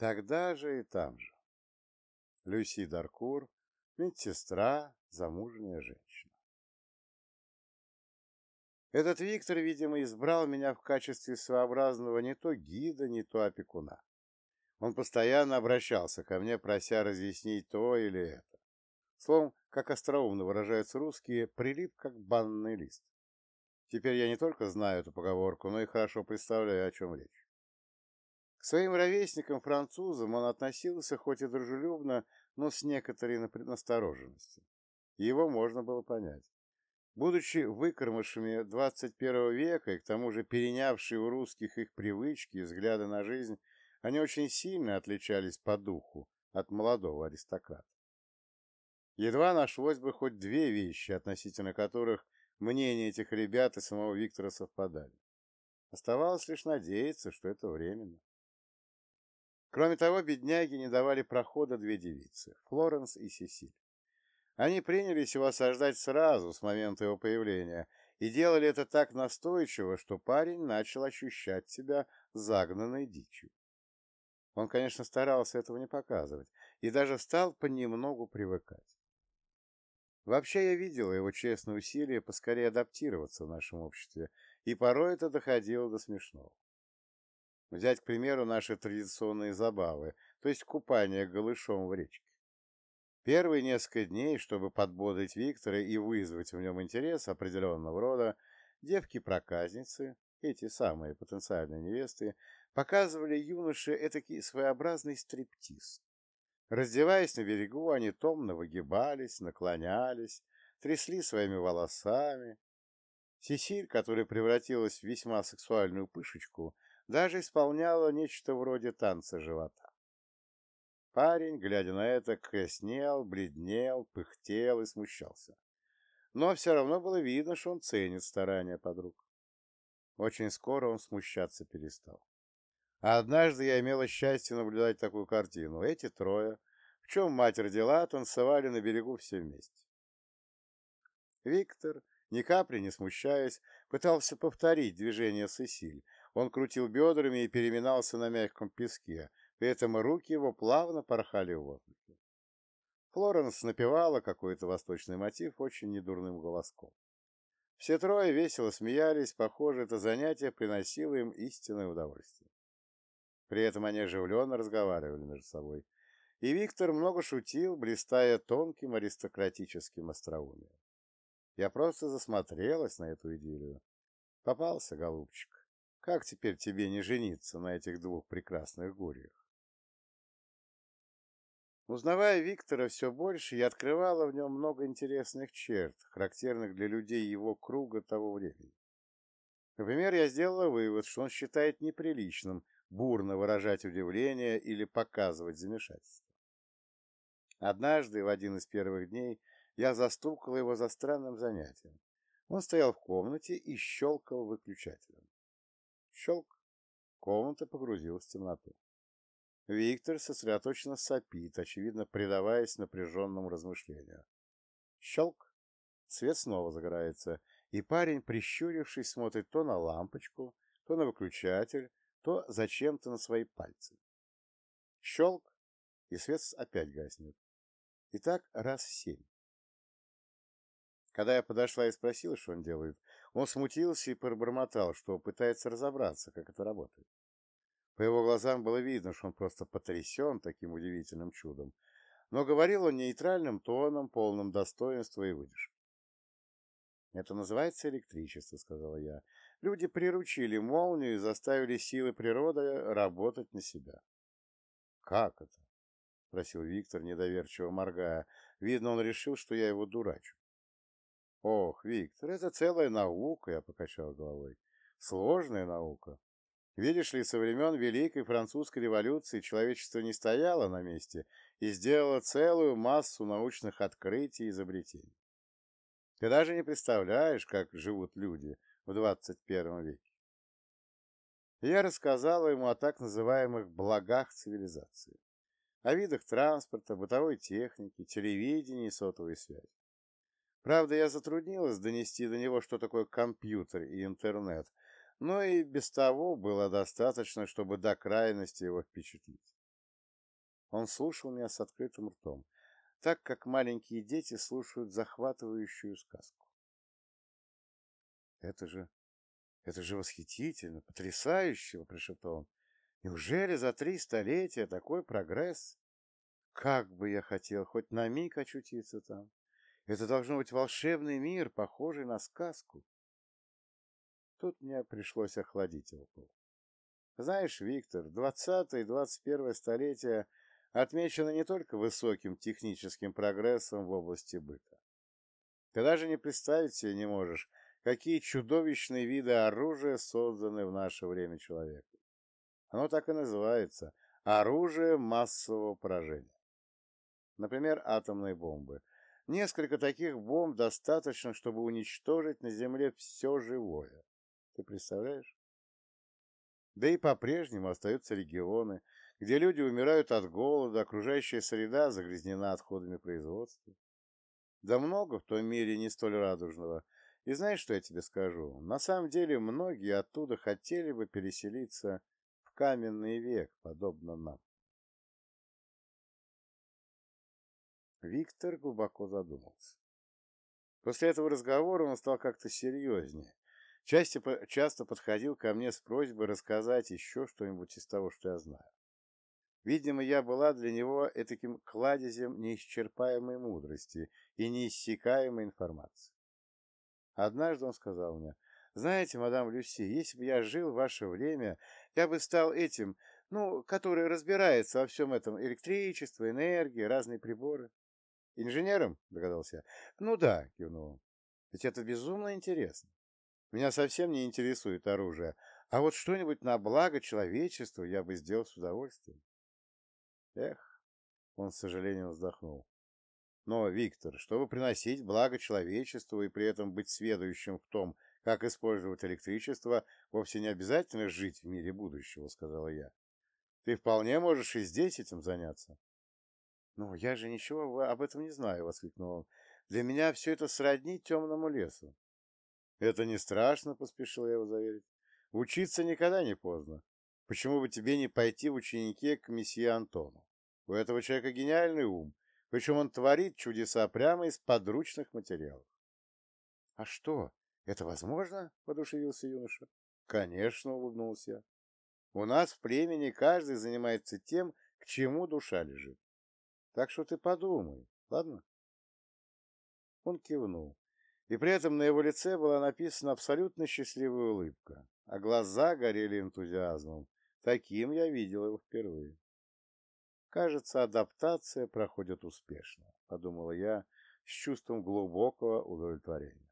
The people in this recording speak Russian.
Тогда же и там же. Люси Даркур, медсестра, замужняя женщина. Этот Виктор, видимо, избрал меня в качестве своеобразного не то гида, не то опекуна. Он постоянно обращался ко мне, прося разъяснить то или это. Словом, как остроумно выражаются русские, прилип как банный лист. Теперь я не только знаю эту поговорку, но и хорошо представляю, о чем речь. К своим ровесникам-французам он относился хоть и дружелюбно, но с некоторой настороженностью. Его можно было понять. Будучи выкормышами 21 века и к тому же перенявшие у русских их привычки и взгляды на жизнь, они очень сильно отличались по духу от молодого аристократа. Едва нашлось бы хоть две вещи, относительно которых мнения этих ребят и самого Виктора совпадали. Оставалось лишь надеяться, что это временно. Кроме того, бедняги не давали прохода две девицы — Флоренс и Сесиль. Они принялись его осаждать сразу, с момента его появления, и делали это так настойчиво, что парень начал ощущать себя загнанной дичью. Он, конечно, старался этого не показывать и даже стал понемногу привыкать. Вообще я видела его честные усилия поскорее адаптироваться в нашем обществе, и порой это доходило до смешного. Взять, к примеру, наши традиционные забавы, то есть купание голышом в речке. Первые несколько дней, чтобы подбодрить Виктора и вызвать в нем интерес определенного рода, девки-проказницы, эти самые потенциальные невесты, показывали юноше этакий своеобразный стриптиз. Раздеваясь на берегу, они томно выгибались, наклонялись, трясли своими волосами. Сесиль, которая превратилась в весьма сексуальную пышечку, даже исполняла нечто вроде танца живота. Парень, глядя на это, краснел, бледнел, пыхтел и смущался. Но все равно было видно, что он ценит старания подруг. Очень скоро он смущаться перестал. А однажды я имела счастье наблюдать такую картину. Эти трое, в чем мать родила, танцевали на берегу все вместе. Виктор, ни капли не смущаясь, пытался повторить движение Сесиль. Он крутил бедрами и переминался на мягком песке, при этом руки его плавно порхали в воздухе. Флоренс напевала какой-то восточный мотив очень недурным голоском. Все трое весело смеялись, похоже, это занятие приносило им истинное удовольствие. При этом они оживленно разговаривали между собой. И Виктор много шутил, блистая тонким аристократическим остроумием. Я просто засмотрелась на эту идиллию. Попался, голубчик. Как теперь тебе не жениться на этих двух прекрасных гурьях? Узнавая Виктора все больше, я открывала в нем много интересных черт, характерных для людей его круга того времени. Например, я сделала вывод, что он считает неприличным бурно выражать удивление или показывать замешательство. Однажды, в один из первых дней, я застукала его за странным занятием. Он стоял в комнате и щелкал выключателем. Щелк. Комната погрузилась в темноту. Виктор сосредоточенно сопит, очевидно, предаваясь напряженному размышлению. Щелк. Свет снова загорается, и парень, прищурившись, смотрит то на лампочку, то на выключатель, то зачем-то на свои пальцы. Щелк, и свет опять гаснет. И так раз семь. Когда я подошла и спросила, что он делает, он смутился и пробормотал, что пытается разобраться, как это работает. По его глазам было видно, что он просто потрясен таким удивительным чудом, но говорил он нейтральным тоном, полным достоинства и выдержки. «Это называется электричество», — сказала я. Люди приручили молнию и заставили силы природы работать на себя. «Как это?» — спросил Виктор, недоверчиво моргая. Видно, он решил, что я его дурачу. «Ох, Виктор, это целая наука», — я покачал головой. «Сложная наука. Видишь ли, со времен Великой Французской революции человечество не стояло на месте и сделало целую массу научных открытий и изобретений. Ты даже не представляешь, как живут люди в 21 веке. Я рассказала ему о так называемых благах цивилизации, о видах транспорта, бытовой техники, телевидении и сотовой связи. Правда, я затруднилась донести до него, что такое компьютер и интернет, но и без того было достаточно, чтобы до крайности его впечатлить. Он слушал меня с открытым ртом, так как маленькие дети слушают захватывающую сказку. «Это же... это же восхитительно, потрясающе!» — прошептал он. «Неужели за три столетия такой прогресс? Как бы я хотел хоть на миг очутиться там! Это должно быть волшебный мир, похожий на сказку!» Тут мне пришлось охладить его. Знаешь, Виктор, 20 и 21 столетия отмечено не только высоким техническим прогрессом в области быта. Ты даже не представить себе не можешь, какие чудовищные виды оружия созданы в наше время человеком. Оно так и называется – оружие массового поражения. Например, атомные бомбы. Несколько таких бомб достаточно, чтобы уничтожить на Земле все живое. Ты представляешь? Да и по-прежнему остаются регионы, где люди умирают от голода, окружающая среда загрязнена отходами производства. Да много в том мире не столь радужного. И знаешь, что я тебе скажу? На самом деле многие оттуда хотели бы переселиться в каменный век, подобно нам. Виктор глубоко задумался. После этого разговора он стал как-то серьезнее. Часто, часто подходил ко мне с просьбой рассказать еще что-нибудь из того, что я знаю. Видимо, я была для него таким кладезем неисчерпаемой мудрости и неиссякаемой информации. Однажды он сказал мне, «Знаете, мадам Люси, если бы я жил в ваше время, я бы стал этим, ну, который разбирается во всем этом электричество, энергия, разные приборы». «Инженером?» — догадался я. «Ну да», — кивнул. «Ведь это безумно интересно. Меня совсем не интересует оружие, а вот что-нибудь на благо человечеству я бы сделал с удовольствием». Эх, он с сожалением вздохнул. Но, Виктор, чтобы приносить благо человечеству и при этом быть сведущим в том, как использовать электричество, вовсе не обязательно жить в мире будущего, сказала я. Ты вполне можешь и здесь этим заняться. Ну, я же ничего об этом не знаю, воскликнул он. Для меня все это сродни темному лесу. Это не страшно, поспешил я его заверить. Учиться никогда не поздно. Почему бы тебе не пойти в ученики к месье Антону? У этого человека гениальный ум, причем он творит чудеса прямо из подручных материалов. — А что, это возможно? — подушевился юноша. — Конечно, — улыбнулся я. — У нас в племени каждый занимается тем, к чему душа лежит. Так что ты подумай, ладно? Он кивнул, и при этом на его лице была написана абсолютно счастливая улыбка, а глаза горели энтузиазмом, Таким я видел его впервые. Кажется, адаптация проходит успешно, подумала я с чувством глубокого удовлетворения.